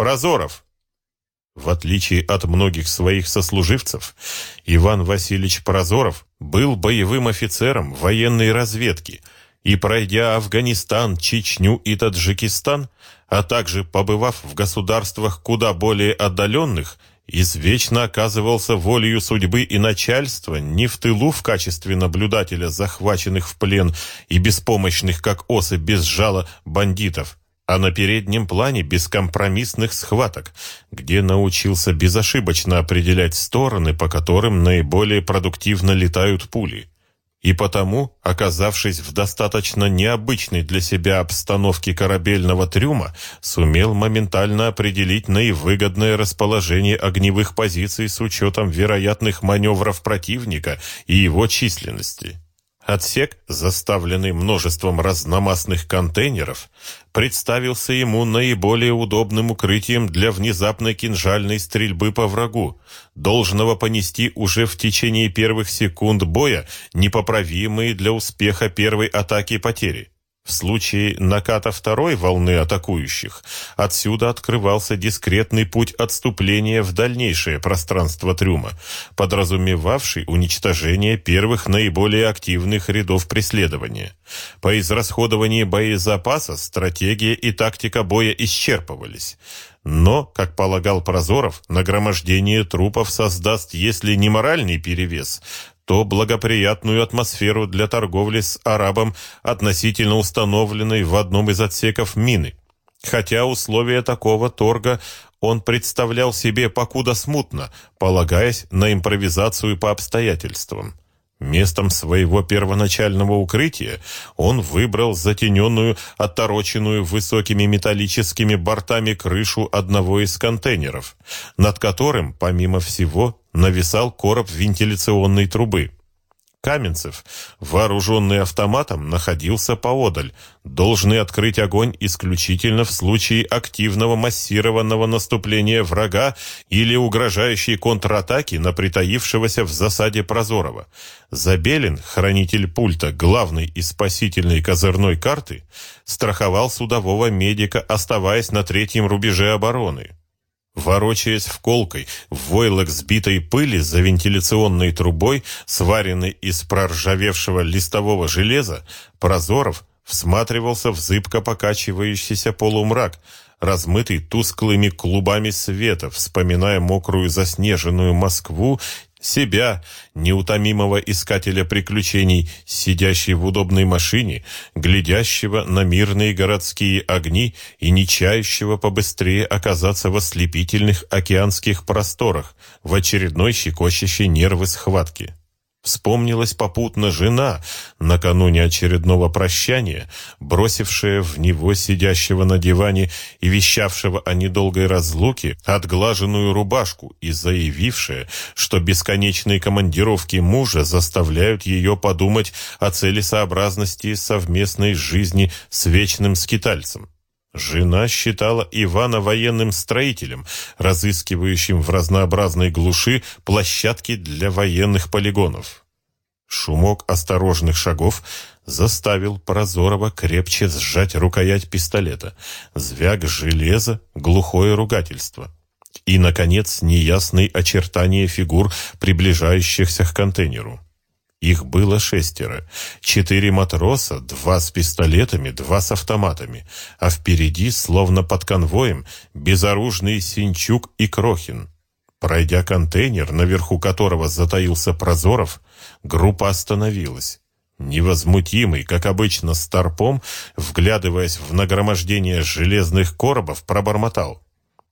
Прозоров!» В отличие от многих своих сослуживцев, Иван Васильевич Прозоров был боевым офицером военной разведки и, пройдя Афганистан, Чечню и Таджикистан, а также побывав в государствах куда более отдаленных, извечно оказывался волею судьбы и начальства не в тылу в качестве наблюдателя захваченных в плен и беспомощных, как осы без жала, бандитов, а на переднем плане бескомпромиссных схваток, где научился безошибочно определять стороны, по которым наиболее продуктивно летают пули и потому, оказавшись в достаточно необычной для себя обстановке корабельного трюма, сумел моментально определить наивыгодное расположение огневых позиций с учетом вероятных маневров противника и его численности. Отсек, заставленный множеством разномастных контейнеров, представился ему наиболее удобным укрытием для внезапной кинжальной стрельбы по врагу, должного понести уже в течение первых секунд боя непоправимые для успеха первой атаки потери. В случае наката второй волны атакующих отсюда открывался дискретный путь отступления в дальнейшее пространство трюма, подразумевавший уничтожение первых наиболее активных рядов преследования. По израсходованию боезапаса стратегия и тактика боя исчерпывались. Но, как полагал Прозоров, нагромождение трупов создаст, если не моральный перевес, то благоприятную атмосферу для торговли с арабом относительно установленной в одном из отсеков мины. Хотя условия такого торга он представлял себе покуда смутно, полагаясь на импровизацию по обстоятельствам. Местом своего первоначального укрытия он выбрал затененную, оттороченную высокими металлическими бортами крышу одного из контейнеров, над которым, помимо всего, нависал короб вентиляционной трубы. Каменцев, вооруженный автоматом, находился поодаль, должны открыть огонь исключительно в случае активного массированного наступления врага или угрожающей контратаки на притаившегося в засаде Прозорова. Забелин, хранитель пульта главной и спасительной козырной карты, страховал судового медика, оставаясь на третьем рубеже обороны. Ворочаясь в колкой, в войлок сбитой пыли за вентиляционной трубой, сваренной из проржавевшего листового железа, Прозоров всматривался в зыбко покачивающийся полумрак, размытый тусклыми клубами света, вспоминая мокрую заснеженную Москву себя, неутомимого искателя приключений, сидящий в удобной машине, глядящего на мирные городские огни и не чающего побыстрее оказаться в ослепительных океанских просторах в очередной щекочущей нервы схватки. Вспомнилась попутно жена, накануне очередного прощания, бросившая в него сидящего на диване и вещавшего о недолгой разлуке отглаженную рубашку и заявившая, что бесконечные командировки мужа заставляют ее подумать о целесообразности совместной жизни с вечным скитальцем. Жена считала Ивана военным строителем, разыскивающим в разнообразной глуши площадки для военных полигонов. Шумок осторожных шагов заставил Прозорова крепче сжать рукоять пистолета. Звяк железа, глухое ругательство. И, наконец, неясные очертания фигур, приближающихся к контейнеру. Их было шестеро. Четыре матроса, два с пистолетами, два с автоматами. А впереди, словно под конвоем, безоружный Синчук и Крохин. Пройдя контейнер, наверху которого затаился Прозоров, группа остановилась. Невозмутимый, как обычно, старпом, вглядываясь в нагромождение железных коробов, пробормотал.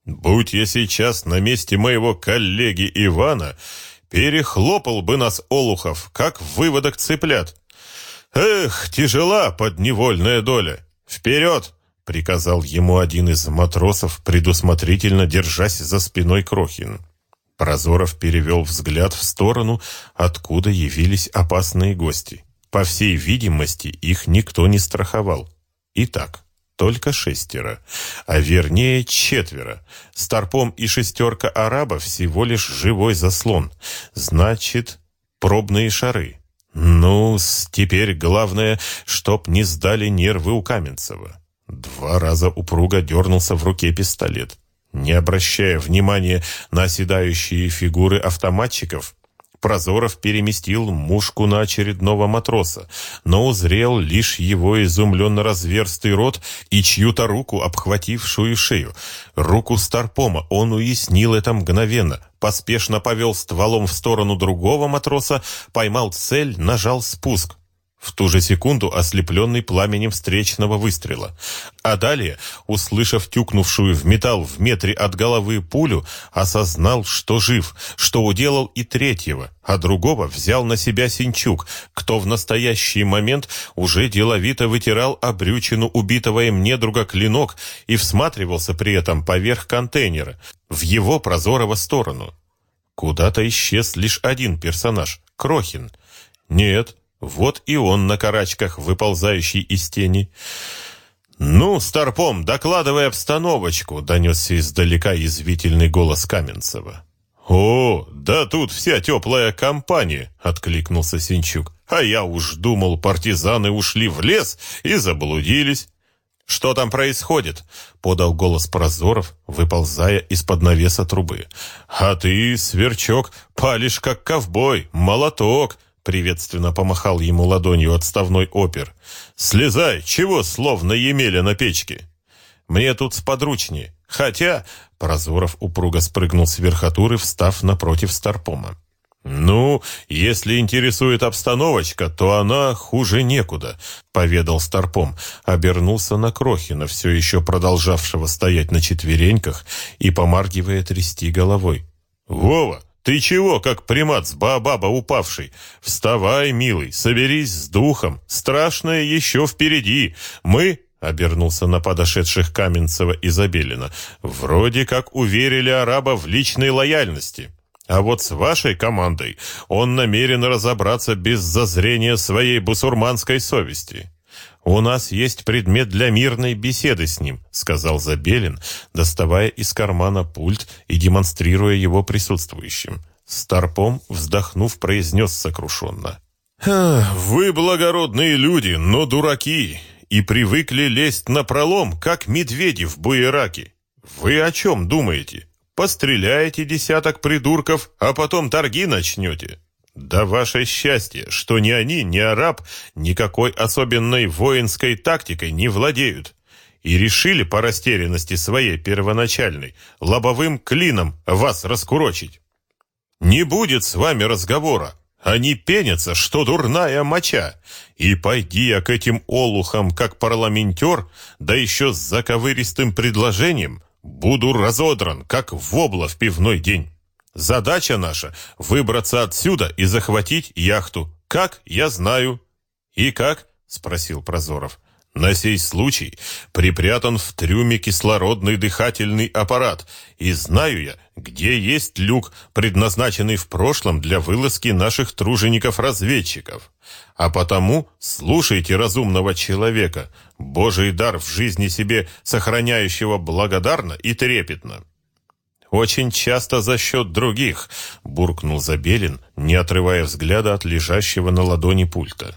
«Будь я сейчас на месте моего коллеги Ивана, Перехлопал бы нас Олухов, как выводок цыплят. Эх, тяжела подневольная доля. Вперед! приказал ему один из матросов, предусмотрительно держась за спиной Крохин. Прозоров перевел взгляд в сторону, откуда явились опасные гости. По всей видимости, их никто не страховал. Итак, только шестеро, а вернее четверо. Старпом и шестерка арабов всего лишь живой заслон. Значит, пробные шары. ну теперь главное, чтоб не сдали нервы у Каменцева. Два раза упруго дернулся в руке пистолет. Не обращая внимания на оседающие фигуры автоматчиков, Прозоров переместил мушку на очередного матроса, но узрел лишь его изумленно разверстый рот и чью-то руку, обхватившую шею. Руку Старпома он уяснил это мгновенно, поспешно повел стволом в сторону другого матроса, поймал цель, нажал спуск. В ту же секунду ослепленный пламенем встречного выстрела. А далее, услышав тюкнувшую в металл в метре от головы пулю, осознал, что жив, что уделал и третьего, а другого взял на себя Синчук, кто в настоящий момент уже деловито вытирал обрючину убитого им недруга клинок и всматривался при этом поверх контейнера, в его прозорово сторону. Куда-то исчез лишь один персонаж — Крохин. Нет, вот и он на карачках, выползающий из тени. «Ну, Старпом, докладывай обстановочку», — донесся издалека язвительный голос Каменцева. «О, да тут вся теплая компания», — откликнулся Синчук. «А я уж думал, партизаны ушли в лес и заблудились». «Что там происходит?» — подал голос Прозоров, выползая из-под навеса трубы. «А ты, сверчок, палишь как ковбой, молоток», приветственно помахал ему ладонью отставной опер. «Слезай! Чего словно Емеля на печке?» «Мне тут сподручнее. Хотя...» Прозоров упруго спрыгнул с верхотуры, встав напротив Старпома. «Ну, если интересует обстановочка, то она хуже некуда», — поведал Старпом, обернулся на Крохина, все еще продолжавшего стоять на четвереньках и помаргивая трясти головой. «Вова, ты чего, как примат с баобаба упавший? Вставай, милый, соберись с духом. Страшное еще впереди. Мы, — обернулся на подошедших Каменцева и Забелина, — вроде как уверили араба в личной лояльности. А вот с вашей командой он намерен разобраться без зазрения своей бусурманской совести. «У нас есть предмет для мирной беседы с ним», — сказал Забелин, доставая из кармана пульт и демонстрируя его присутствующим. Старпом, вздохнув, произнес сокрушенно. «Вы благородные люди, но дураки, и привыкли лезть на пролом, как медведи в буераке. Вы о чем думаете? Постреляете десяток придурков, а потом торги начнете?» Да ваше счастье, что ни они, ни араб никакой особенной воинской тактикой не владеют. И решили по растерянности своей первоначальной лобовым клином вас раскурочить. Не будет с вами разговора. Они пенятся, что дурная моча. И пойди я к этим олухам, как парламентер, да еще с заковыристым предложением, буду разодран, как вобла в пивной день. Задача наша — выбраться отсюда и захватить яхту. Как, я знаю. И как? — спросил Прозоров. На сей случай припрятан в трюме кислородный дыхательный аппарат, и знаю я, где есть люк, предназначенный в прошлом для вылазки наших тружеников-разведчиков. А потому слушайте разумного человека, Божий дар в жизни себе сохраняющего благодарно и трепетно. «Очень часто за счет других», — буркнул Забелин, не отрывая взгляда от лежащего на ладони пульта.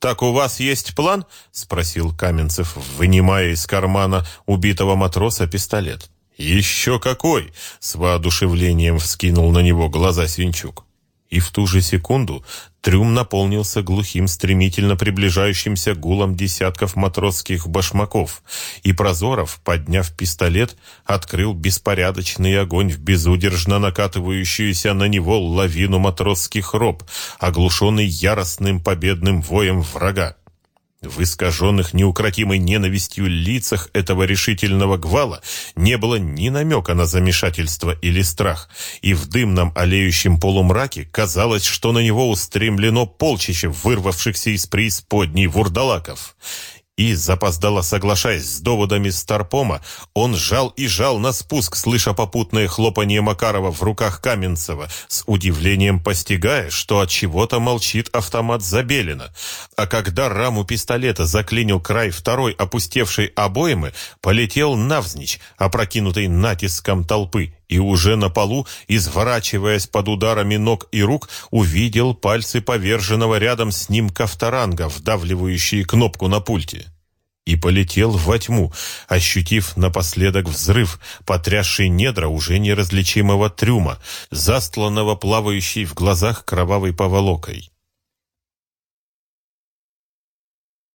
«Так у вас есть план?» — спросил Каменцев, вынимая из кармана убитого матроса пистолет. «Еще какой!» — с воодушевлением вскинул на него глаза Свинчук. И в ту же секунду Трюм наполнился глухим, стремительно приближающимся гулом десятков матросских башмаков, и Прозоров, подняв пистолет, открыл беспорядочный огонь в безудержно накатывающуюся на него лавину матросских роб, оглушенный яростным победным воем врага. В искаженных неукротимой ненавистью лицах этого решительного гвала не было ни намека на замешательство или страх, и в дымном олеющем полумраке казалось, что на него устремлено полчище вырвавшихся из преисподней вурдалаков. И, запоздало соглашаясь с доводами Старпома, он жал и жал на спуск, слыша попутное хлопанье Макарова в руках Каменцева, с удивлением постигая, что от чего-то молчит автомат Забелина. А когда раму пистолета заклинил край второй опустевшей обоймы, полетел навзничь, опрокинутый натиском толпы, и уже на полу, изворачиваясь под ударами ног и рук, увидел пальцы поверженного рядом с ним кафтаранга, вдавливающие кнопку на пульте. И полетел во тьму, ощутив напоследок взрыв, потрясший недра уже неразличимого трюма, застланного плавающей в глазах кровавой поволокой.